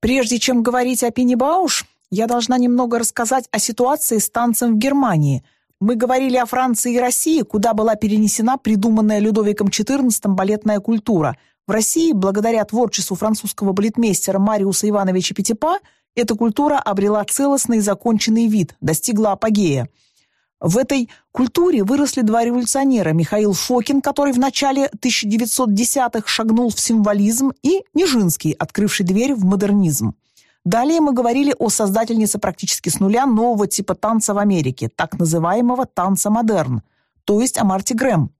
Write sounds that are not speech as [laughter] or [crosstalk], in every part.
Прежде чем говорить о Пине Бауш, я должна немного рассказать о ситуации с танцем в Германии. Мы говорили о Франции и России, куда была перенесена придуманная Людовиком XIV балетная культура. В России, благодаря творчеству французского балетмейстера Мариуса Ивановича Петипа, эта культура обрела целостный и законченный вид, достигла апогея. В этой культуре выросли два революционера – Михаил Фокин, который в начале 1910-х шагнул в символизм, и Нижинский, открывший дверь в модернизм. Далее мы говорили о создательнице практически с нуля нового типа танца в Америке, так называемого танца модерн, то есть о Марти Грэм.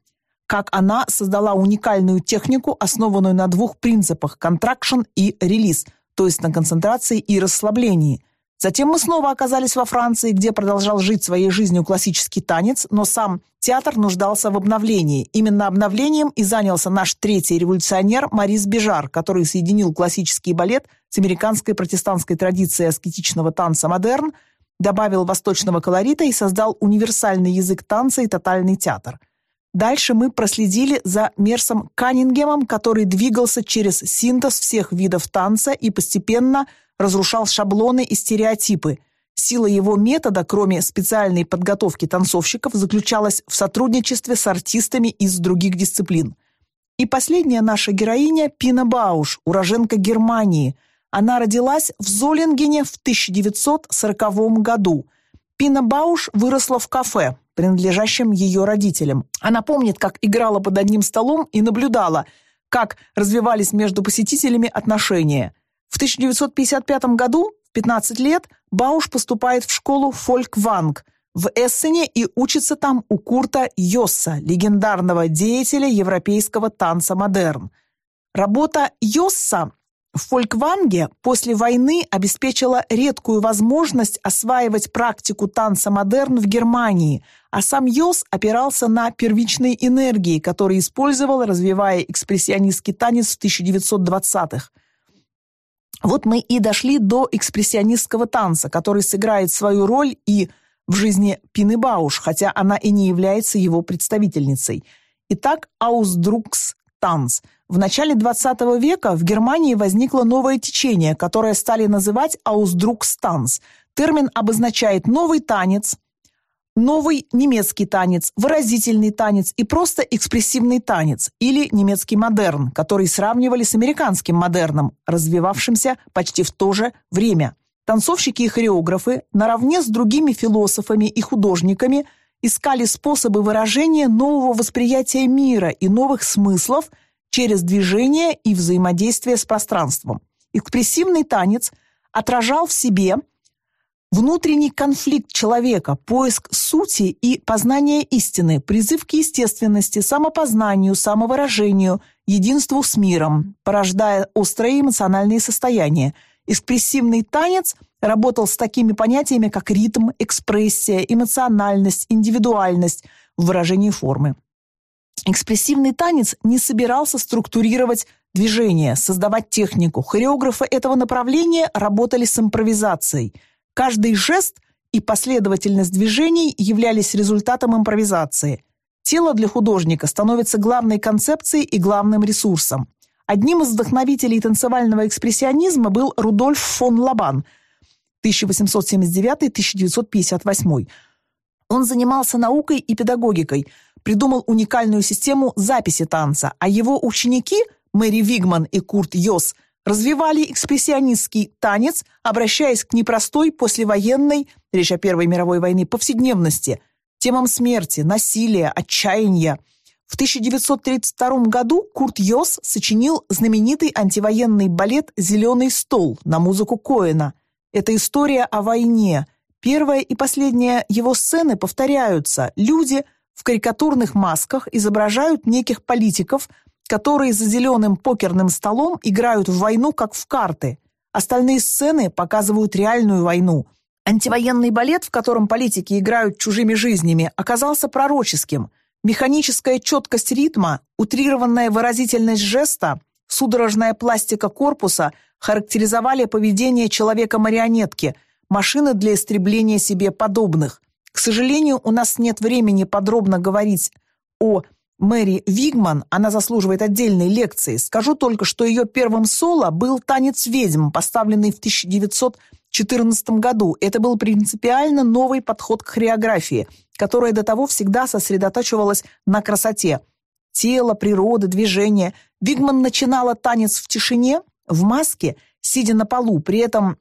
Как она создала уникальную технику, основанную на двух принципах – контракшн и релиз, то есть на концентрации и расслаблении – Затем мы снова оказались во Франции, где продолжал жить своей жизнью классический танец, но сам театр нуждался в обновлении. Именно обновлением и занялся наш третий революционер Марис Бежар, который соединил классический балет с американской протестантской традицией аскетичного танца модерн, добавил восточного колорита и создал универсальный язык танца и тотальный театр. Дальше мы проследили за Мерсом Каннингемом, который двигался через синтез всех видов танца и постепенно – разрушал шаблоны и стереотипы. Сила его метода, кроме специальной подготовки танцовщиков, заключалась в сотрудничестве с артистами из других дисциплин. И последняя наша героиня Пина Бауш, уроженка Германии. Она родилась в Золингене в 1940 году. Пина Бауш выросла в кафе, принадлежащем ее родителям. Она помнит, как играла под одним столом и наблюдала, как развивались между посетителями отношения – в 1955 году, в 15 лет, Бауш поступает в школу Фолькванг в Эссене и учится там у Курта Йосса, легендарного деятеля европейского танца модерн. Работа Йосса Фолькванге после войны обеспечила редкую возможность осваивать практику танца модерн в Германии, а сам Йос опирался на первичные энергии, которые использовал, развивая экспрессионистский танец в 1920-х. Вот мы и дошли до экспрессионистского танца, который сыграет свою роль и в жизни Пины Бауш, хотя она и не является его представительницей. Итак, Аусдрукс танц. В начале XX века в Германии возникло новое течение, которое стали называть Аусдрукс танц. Термин обозначает новый танец – новый немецкий танец, выразительный танец и просто экспрессивный танец или немецкий модерн, который сравнивали с американским модерном, развивавшимся почти в то же время. Танцовщики и хореографы наравне с другими философами и художниками искали способы выражения нового восприятия мира и новых смыслов через движение и взаимодействие с пространством. Экспрессивный танец отражал в себе – Внутренний конфликт человека, поиск сути и познание истины, призыв к естественности, самопознанию, самовыражению, единству с миром, порождая острые эмоциональные состояния. Экспрессивный танец работал с такими понятиями, как ритм, экспрессия, эмоциональность, индивидуальность в выражении формы. Экспрессивный танец не собирался структурировать движение, создавать технику. Хореографы этого направления работали с импровизацией – Каждый жест и последовательность движений являлись результатом импровизации. Тело для художника становится главной концепцией и главным ресурсом. Одним из вдохновителей танцевального экспрессионизма был Рудольф фон Лабан 1879-1958. Он занимался наукой и педагогикой, придумал уникальную систему записи танца, а его ученики Мэри Вигман и Курт Йос – развивали экспрессионистский танец, обращаясь к непростой послевоенной, речь о Первой мировой войне, повседневности, темам смерти, насилия, отчаяния. В 1932 году Курт Йос сочинил знаменитый антивоенный балет «Зеленый стол» на музыку Коэна. Это история о войне. Первая и последняя его сцены повторяются. Люди в карикатурных масках изображают неких политиков – которые за зеленым покерным столом играют в войну, как в карты. Остальные сцены показывают реальную войну. Антивоенный балет, в котором политики играют чужими жизнями, оказался пророческим. Механическая четкость ритма, утрированная выразительность жеста, судорожная пластика корпуса характеризовали поведение человека-марионетки, машины для истребления себе подобных. К сожалению, у нас нет времени подробно говорить о Мэри Вигман, она заслуживает отдельной лекции. Скажу только, что ее первым соло был «Танец ведьм», поставленный в 1914 году. Это был принципиально новый подход к хореографии, которая до того всегда сосредотачивалась на красоте. Тело, природа, движение. Вигман начинала танец в тишине, в маске, сидя на полу, при этом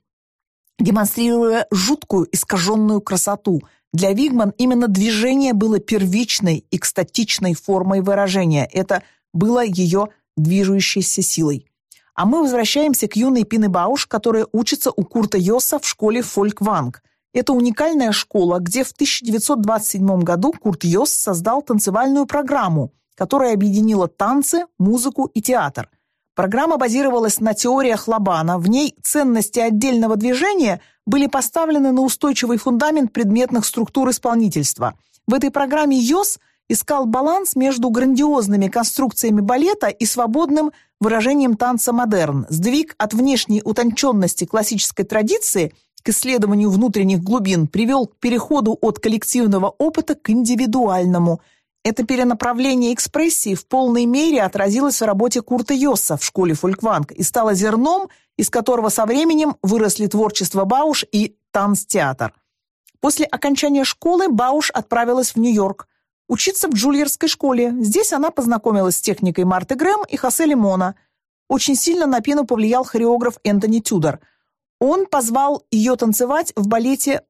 демонстрируя жуткую искаженную красоту – для Вигман именно движение было первичной, экстатичной формой выражения. Это было ее движущейся силой. А мы возвращаемся к юной Пины Бауш, которая учится у Курта Йосса в школе Фолькванг. Это уникальная школа, где в 1927 году Курт Йосс создал танцевальную программу, которая объединила танцы, музыку и театр – Программа базировалась на теориях Лабана. В ней ценности отдельного движения были поставлены на устойчивый фундамент предметных структур исполнительства. В этой программе ЙОС искал баланс между грандиозными конструкциями балета и свободным выражением танца модерн, сдвиг от внешней утонченности классической традиции к исследованию внутренних глубин привел к переходу от коллективного опыта к индивидуальному – это перенаправление экспрессии в полной мере отразилось в работе Курта Йосса в школе Фолькванг и стало зерном, из которого со временем выросли творчество Бауш и танцтеатр. После окончания школы Бауш отправилась в Нью-Йорк учиться в Джульерской школе. Здесь она познакомилась с техникой Марты Грэм и Хосе Лимона. Очень сильно на Пину повлиял хореограф Энтони Тюдор. Он позвал ее танцевать в балете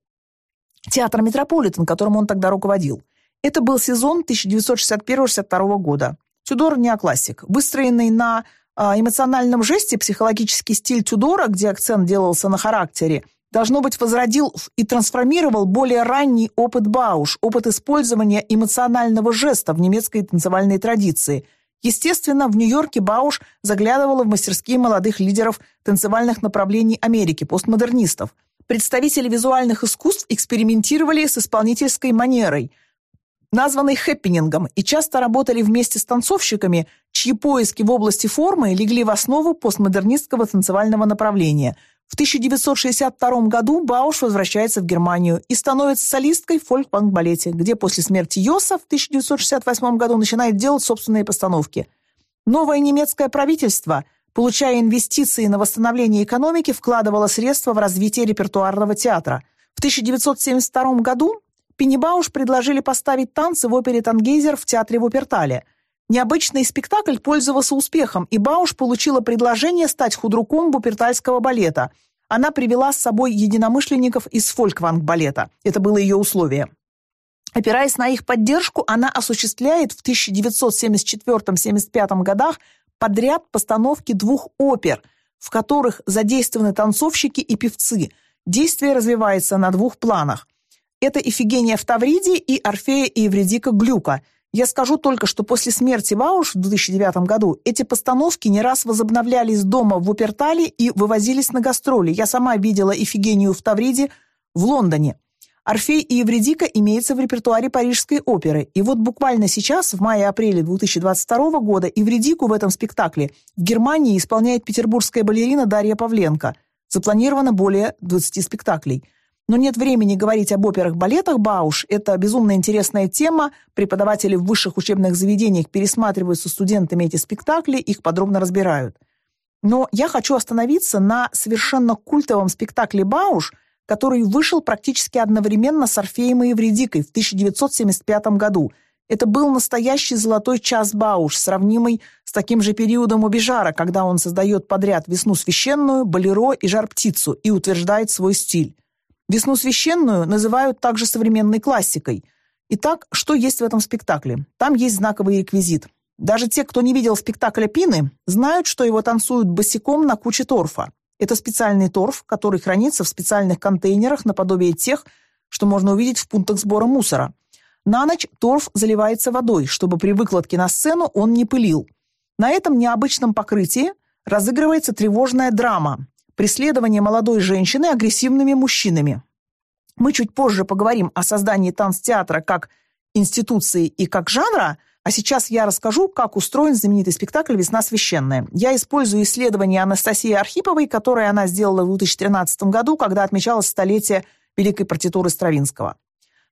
театра «Метрополитен», которым он тогда руководил. Это был сезон 1961-62 года. Тюдор неоклассик, выстроенный на а, эмоциональном жесте психологический стиль Тюдора, где акцент делался на характере, должно быть, возродил и трансформировал более ранний опыт Бауш, опыт использования эмоционального жеста в немецкой танцевальной традиции. Естественно, в Нью-Йорке Бауш заглядывала в мастерские молодых лидеров танцевальных направлений Америки, постмодернистов. Представители визуальных искусств экспериментировали с исполнительской манерой – названный хэппинингом, и часто работали вместе с танцовщиками, чьи поиски в области формы легли в основу постмодернистского танцевального направления. В 1962 году Бауш возвращается в Германию и становится солисткой в фольк-панк-балете, где после смерти Йоса в 1968 году начинает делать собственные постановки. Новое немецкое правительство, получая инвестиции на восстановление экономики, вкладывало средства в развитие репертуарного театра. В 1972 году Пеннибауш предложили поставить танцы в опере «Тангейзер» в театре Вупертале. Необычный спектакль пользовался успехом, и Бауш получила предложение стать худруком Вупертальского балета. Она привела с собой единомышленников из фолькванг-балета. Это было ее условие. Опираясь на их поддержку, она осуществляет в 1974-75 годах подряд постановки двух опер, в которых задействованы танцовщики и певцы. Действие развивается на двух планах. Это Ифигения в Тавриде и Орфея и Евредика Глюка. Я скажу только, что после смерти Бауш в 2009 году эти постановки не раз возобновлялись дома в Опертале и вывозились на гастроли. Я сама видела Ифигению в Тавриде в Лондоне. Орфей и Евредика имеется в репертуаре Парижской оперы. И вот буквально сейчас, в мае-апреле 2022 года, Евредику в этом спектакле в Германии исполняет петербургская балерина Дарья Павленко. Запланировано более 20 спектаклей. Но нет времени говорить об операх-балетах Бауш. Это безумно интересная тема. Преподаватели в высших учебных заведениях пересматривают со студентами эти спектакли, их подробно разбирают. Но я хочу остановиться на совершенно культовом спектакле «Бауш», который вышел практически одновременно с «Орфеем и Евредикой» в 1975 году. Это был настоящий золотой час Бауш, сравнимый с таким же периодом у Бижара, когда он создает подряд «Весну священную», «Болеро» и «Жар-птицу» и утверждает свой стиль. Весну священную называют также современной классикой. Итак, что есть в этом спектакле? Там есть знаковый реквизит. Даже те, кто не видел спектакля Пины, знают, что его танцуют босиком на куче торфа. Это специальный торф, который хранится в специальных контейнерах наподобие тех, что можно увидеть в пунктах сбора мусора. На ночь торф заливается водой, чтобы при выкладке на сцену он не пылил. На этом необычном покрытии разыгрывается тревожная драма, преследование молодой женщины агрессивными мужчинами. Мы чуть позже поговорим о создании танцтеатра как институции и как жанра, а сейчас я расскажу, как устроен знаменитый спектакль «Весна священная». Я использую исследование Анастасии Архиповой, которое она сделала в 2013 году, когда отмечалось столетие великой партитуры Стравинского.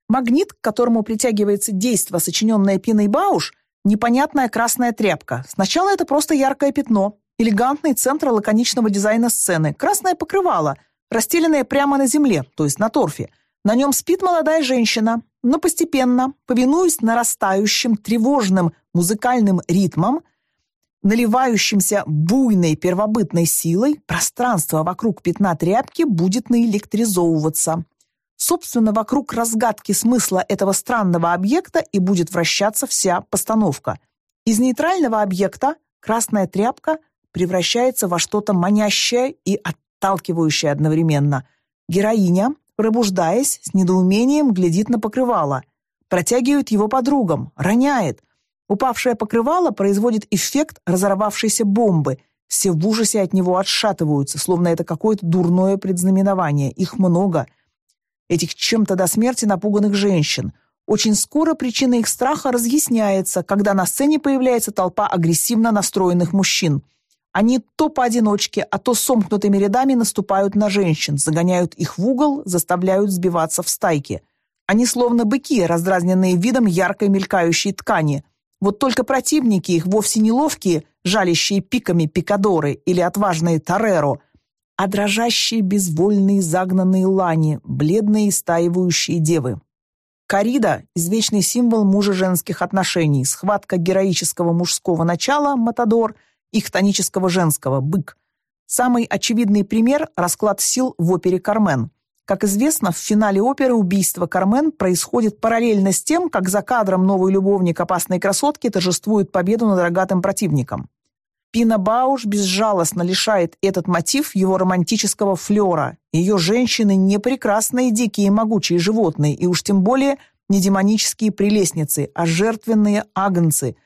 Магнит, к которому притягивается действо, сочиненное Пиной Бауш, Непонятная красная тряпка. Сначала это просто яркое пятно. Элегантный центр лаконичного дизайна сцены. Красное покрывало, расстеленное прямо на земле, то есть на торфе. На нем спит молодая женщина. Но постепенно, повинуясь нарастающим тревожным музыкальным ритмам, наливающимся буйной первобытной силой, пространство вокруг пятна тряпки будет наэлектризовываться. Собственно, вокруг разгадки смысла этого странного объекта и будет вращаться вся постановка. Из нейтрального объекта красная тряпка превращается во что-то манящее и отталкивающее одновременно. Героиня, пробуждаясь, с недоумением глядит на покрывало, протягивает его подругам, роняет. Упавшее покрывало производит эффект разорвавшейся бомбы. Все в ужасе от него отшатываются, словно это какое-то дурное предзнаменование. Их много – этих чем-то до смерти напуганных женщин. Очень скоро причина их страха разъясняется, когда на сцене появляется толпа агрессивно настроенных мужчин. Они то поодиночке, а то сомкнутыми рядами наступают на женщин, загоняют их в угол, заставляют сбиваться в стайки. Они словно быки, раздразненные видом яркой мелькающей ткани. Вот только противники их вовсе не ловкие, жалящие пиками пикадоры или отважные тореро, а дрожащие безвольные загнанные лани, бледные истаивающие девы. Корида – извечный символ мужа-женских отношений, схватка героического мужского начала – матадор и хтонического женского – бык. Самый очевидный пример – расклад сил в опере «Кармен». Как известно, в финале оперы убийство Кармен происходит параллельно с тем, как за кадром новый любовник опасной красотки торжествует победу над рогатым противником. Пина Бауш безжалостно лишает этот мотив его романтического флера. Ее женщины не прекрасные дикие могучие животные, и уж тем более не демонические прелестницы, а жертвенные агнцы.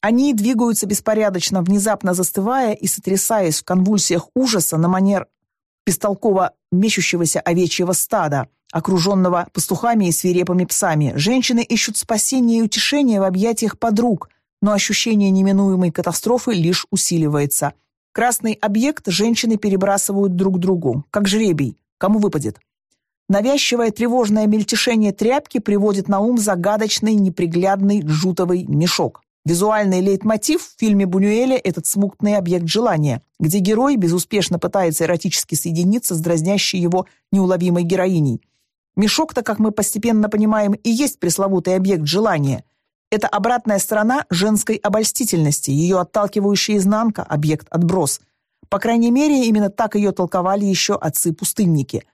Они двигаются беспорядочно, внезапно застывая и сотрясаясь в конвульсиях ужаса на манер бестолково мечущегося овечьего стада, окруженного пастухами и свирепыми псами. Женщины ищут спасения и утешения в объятиях подруг – но ощущение неминуемой катастрофы лишь усиливается. Красный объект женщины перебрасывают друг другу, как жребий, кому выпадет. Навязчивое тревожное мельтешение тряпки приводит на ум загадочный, неприглядный джутовый мешок. Визуальный лейтмотив в фильме Бунюэля – этот смутный объект желания, где герой безуспешно пытается эротически соединиться с дразнящей его неуловимой героиней. Мешок-то, как мы постепенно понимаем, и есть пресловутый объект желания. Это обратная сторона женской обольстительности, ее отталкивающая изнанка, объект отброс. По крайней мере, именно так ее толковали еще отцы-пустынники.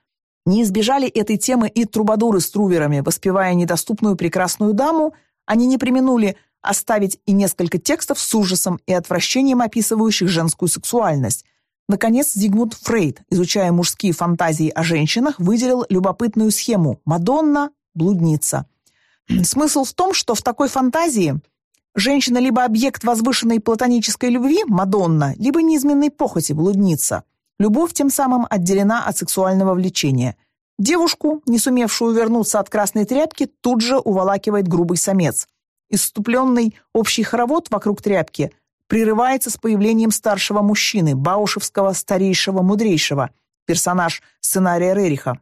Не избежали этой темы и трубадуры с труверами, воспевая недоступную прекрасную даму, они не применули оставить и несколько текстов с ужасом и отвращением описывающих женскую сексуальность. Наконец, Зигмунд Фрейд, изучая мужские фантазии о женщинах, выделил любопытную схему «Мадонна – блудница». [clears throat] Смысл в том, что в такой фантазии женщина либо объект возвышенной платонической любви, Мадонна, либо неизменной похоти, блудница. Любовь тем самым отделена от сексуального влечения. Девушку, не сумевшую вернуться от красной тряпки, тут же уволакивает грубый самец. Иступленный общий хоровод вокруг тряпки прерывается с появлением старшего мужчины, баушевского старейшего мудрейшего, персонаж сценария Рериха.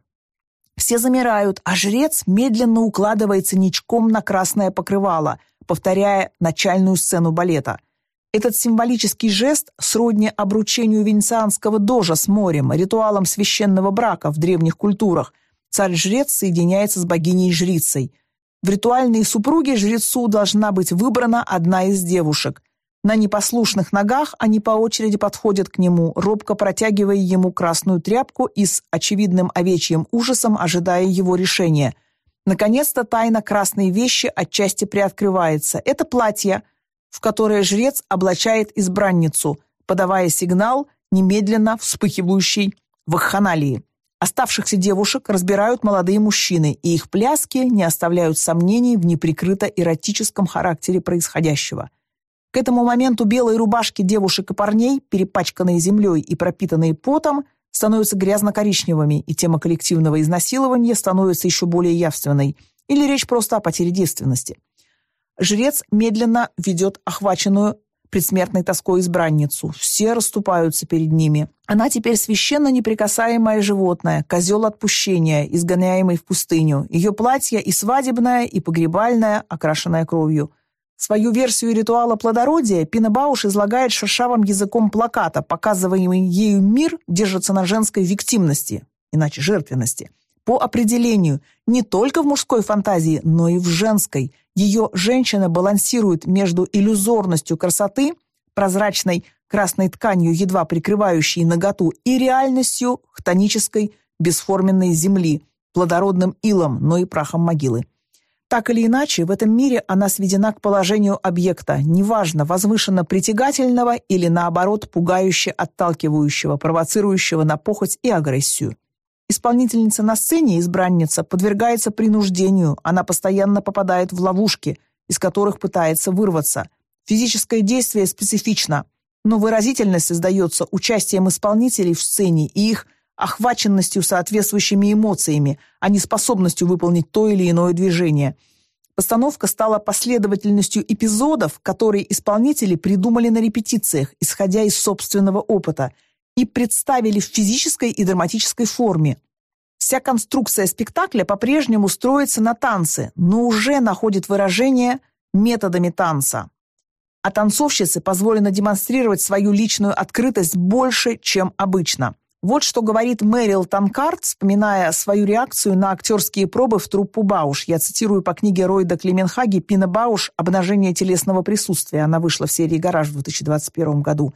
Все замирают, а жрец медленно укладывается ничком на красное покрывало, повторяя начальную сцену балета. Этот символический жест сродни обручению венецианского дожа с морем, ритуалом священного брака в древних культурах. Царь-жрец соединяется с богиней-жрицей. В ритуальные супруги жрецу должна быть выбрана одна из девушек. На непослушных ногах они по очереди подходят к нему, робко протягивая ему красную тряпку и с очевидным овечьим ужасом ожидая его решения. Наконец-то тайна красной вещи отчасти приоткрывается. Это платье, в которое жрец облачает избранницу, подавая сигнал, немедленно вспыхивающий в аханалии. Оставшихся девушек разбирают молодые мужчины, и их пляски не оставляют сомнений в неприкрыто эротическом характере происходящего. К этому моменту белые рубашки девушек и парней, перепачканные землей и пропитанные потом, становятся грязно-коричневыми, и тема коллективного изнасилования становится еще более явственной. Или речь просто о потере девственности. Жрец медленно ведет охваченную предсмертной тоской избранницу. Все расступаются перед ними. Она теперь священно неприкасаемое животное, козел отпущения, изгоняемый в пустыню. Ее платье и свадебное, и погребальное, окрашенное кровью – Свою версию ритуала плодородия Пина Бауш излагает шершавым языком плаката, показываемый ею мир держится на женской виктимности, иначе жертвенности. По определению, не только в мужской фантазии, но и в женской. Ее женщина балансирует между иллюзорностью красоты, прозрачной красной тканью, едва прикрывающей наготу, и реальностью хтонической бесформенной земли, плодородным илом, но и прахом могилы. Так или иначе, в этом мире она сведена к положению объекта, неважно, возвышенно притягательного или, наоборот, пугающе отталкивающего, провоцирующего на похоть и агрессию. Исполнительница на сцене, избранница, подвергается принуждению, она постоянно попадает в ловушки, из которых пытается вырваться. Физическое действие специфично, но выразительность создается участием исполнителей в сцене и их охваченностью соответствующими эмоциями, а не способностью выполнить то или иное движение. Постановка стала последовательностью эпизодов, которые исполнители придумали на репетициях, исходя из собственного опыта, и представили в физической и драматической форме. Вся конструкция спектакля по-прежнему строится на танце, но уже находит выражение методами танца. А танцовщице позволено демонстрировать свою личную открытость больше, чем обычно – вот что говорит Мэрил Танкарт, вспоминая свою реакцию на актерские пробы в труппу Бауш. Я цитирую по книге Ройда Клеменхаги «Пина Бауш. Обнажение телесного присутствия». Она вышла в серии «Гараж» в 2021 году.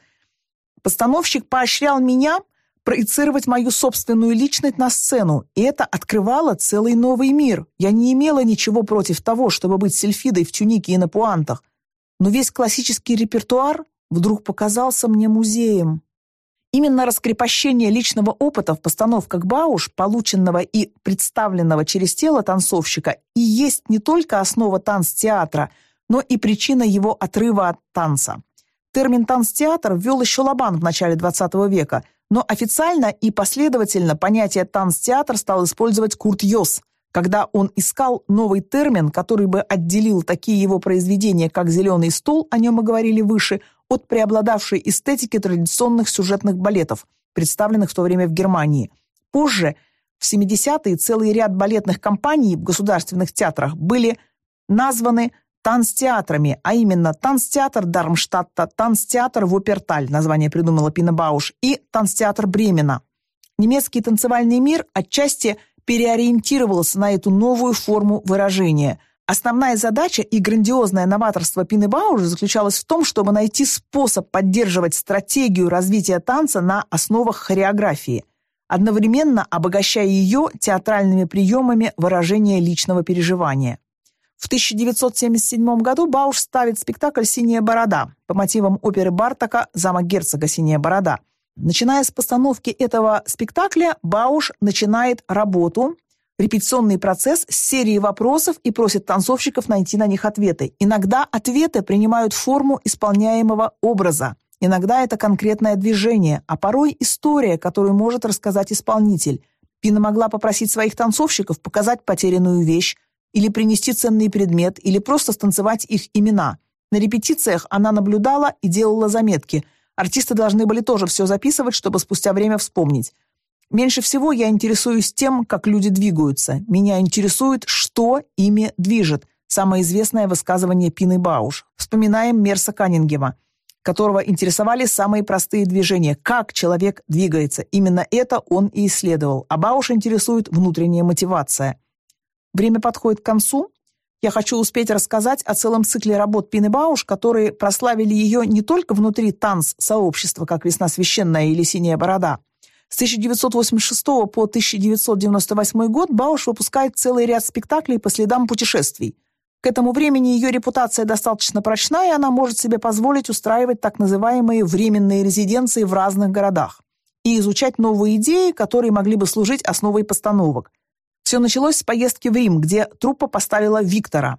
Постановщик поощрял меня проецировать мою собственную личность на сцену, и это открывало целый новый мир. Я не имела ничего против того, чтобы быть сельфидой в тюнике и на пуантах, но весь классический репертуар вдруг показался мне музеем. Именно раскрепощение личного опыта в постановках Бауш, полученного и представленного через тело танцовщика, и есть не только основа танцтеатра, но и причина его отрыва от танца. Термин «танцтеатр» ввел еще Лобан в начале XX века, но официально и последовательно понятие «танцтеатр» стал использовать Курт Йос, когда он искал новый термин, который бы отделил такие его произведения, как «Зеленый стол», о нем мы говорили выше, от преобладавшей эстетики традиционных сюжетных балетов, представленных в то время в Германии. Позже, в 70-е, целый ряд балетных компаний в государственных театрах были названы танцтеатрами, а именно танцтеатр Дармштадта, танцтеатр Вуперталь, название придумала Пина Бауш, и танцтеатр Бремена. Немецкий танцевальный мир отчасти переориентировался на эту новую форму выражения – Основная задача и грандиозное новаторство Пины Бауэр заключалось в том, чтобы найти способ поддерживать стратегию развития танца на основах хореографии, одновременно обогащая ее театральными приемами выражения личного переживания. В 1977 году Бауш ставит спектакль «Синяя борода» по мотивам оперы Бартака «Замок герцога. Синяя борода». Начиная с постановки этого спектакля, Бауш начинает работу репетиционный процесс с серией вопросов и просит танцовщиков найти на них ответы. Иногда ответы принимают форму исполняемого образа. Иногда это конкретное движение, а порой история, которую может рассказать исполнитель. Пина могла попросить своих танцовщиков показать потерянную вещь, или принести ценный предмет, или просто станцевать их имена. На репетициях она наблюдала и делала заметки. Артисты должны были тоже все записывать, чтобы спустя время вспомнить. Меньше всего я интересуюсь тем, как люди двигаются. Меня интересует, что ими движет. Самое известное высказывание Пины Бауш. Вспоминаем Мерса Каннингема, которого интересовали самые простые движения. Как человек двигается. Именно это он и исследовал. А Бауш интересует внутренняя мотивация. Время подходит к концу. Я хочу успеть рассказать о целом цикле работ Пины Бауш, которые прославили ее не только внутри танц-сообщества, как «Весна священная» или «Синяя борода», с 1986 по 1998 год Бауш выпускает целый ряд спектаклей по следам путешествий. К этому времени ее репутация достаточно прочна, и она может себе позволить устраивать так называемые временные резиденции в разных городах и изучать новые идеи, которые могли бы служить основой постановок. Все началось с поездки в Рим, где труппа поставила Виктора.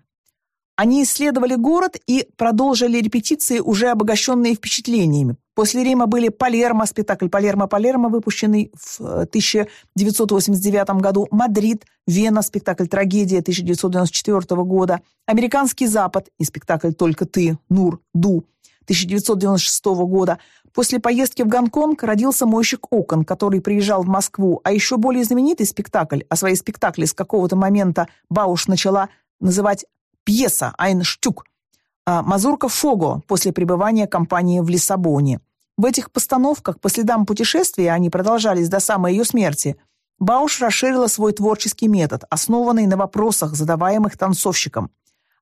Они исследовали город и продолжили репетиции, уже обогащенные впечатлениями. После Рима были «Палермо», спектакль «Палермо-Палермо», выпущенный в 1989 э, году, «Мадрид», «Вена», спектакль «Трагедия» 1994 года, «Американский Запад» и спектакль «Только ты», «Nur Du» 1996 года. После поездки в Гонконг родился «Мойщик окон», который приезжал в Москву, а еще более знаменитый спектакль, а свои спектакли с какого-то момента Бауш начала называть пьеса «Айн Штюк», а «Мазурка Фого» после пребывания компании в Лиссабоне. В этих постановках по следам путешествия, они продолжались до самой ее смерти, Бауш расширила свой творческий метод, основанный на вопросах, задаваемых танцовщиком.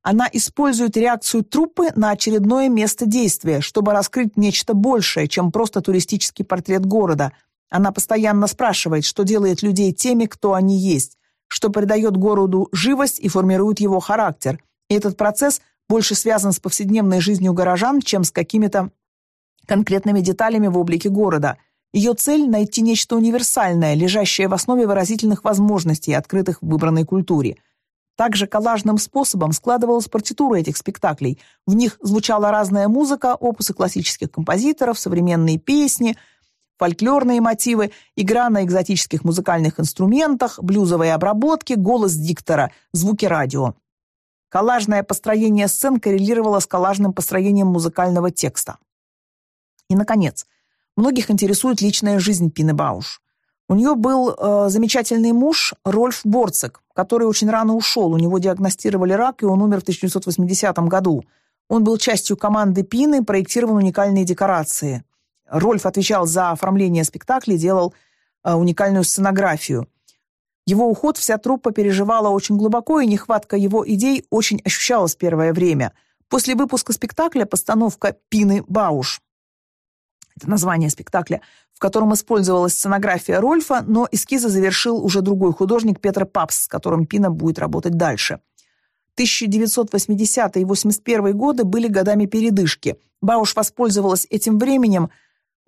Она использует реакцию труппы на очередное место действия, чтобы раскрыть нечто большее, чем просто туристический портрет города. Она постоянно спрашивает, что делает людей теми, кто они есть, что придает городу живость и формирует его характер. И этот процесс больше связан с повседневной жизнью горожан, чем с какими-то конкретными деталями в облике города. Ее цель – найти нечто универсальное, лежащее в основе выразительных возможностей, открытых в выбранной культуре. Также коллажным способом складывалась партитура этих спектаклей. В них звучала разная музыка, опусы классических композиторов, современные песни, фольклорные мотивы, игра на экзотических музыкальных инструментах, блюзовые обработки, голос диктора, звуки радио. Коллажное построение сцен коррелировало с коллажным построением музыкального текста. И, наконец, многих интересует личная жизнь Пины Бауш. У нее был э, замечательный муж Рольф Борцек, который очень рано ушел. У него диагностировали рак, и он умер в 1980 году. Он был частью команды Пины, проектировал уникальные декорации. Рольф отвечал за оформление спектаклей, делал э, уникальную сценографию. Его уход вся труппа переживала очень глубоко, и нехватка его идей очень ощущалась первое время. После выпуска спектакля постановка «Пины Бауш» это название спектакля, в котором использовалась сценография Рольфа, но эскизы завершил уже другой художник Петр Папс, с которым Пина будет работать дальше. 1980 и 81 годы были годами передышки. Бауш воспользовалась этим временем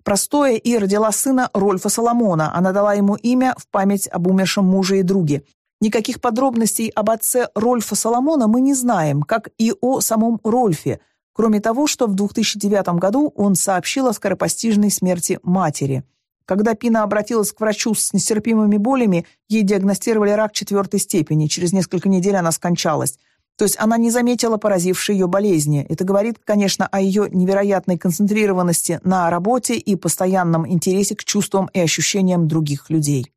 простое и родила сына Рольфа Соломона. Она дала ему имя в память об умершем муже и друге. Никаких подробностей об отце Рольфа Соломона мы не знаем, как и о самом Рольфе – Кроме того, что в 2009 году он сообщил о скоропостижной смерти матери. Когда Пина обратилась к врачу с нестерпимыми болями, ей диагностировали рак четвертой степени. Через несколько недель она скончалась. То есть она не заметила поразившей ее болезни. Это говорит, конечно, о ее невероятной концентрированности на работе и постоянном интересе к чувствам и ощущениям других людей.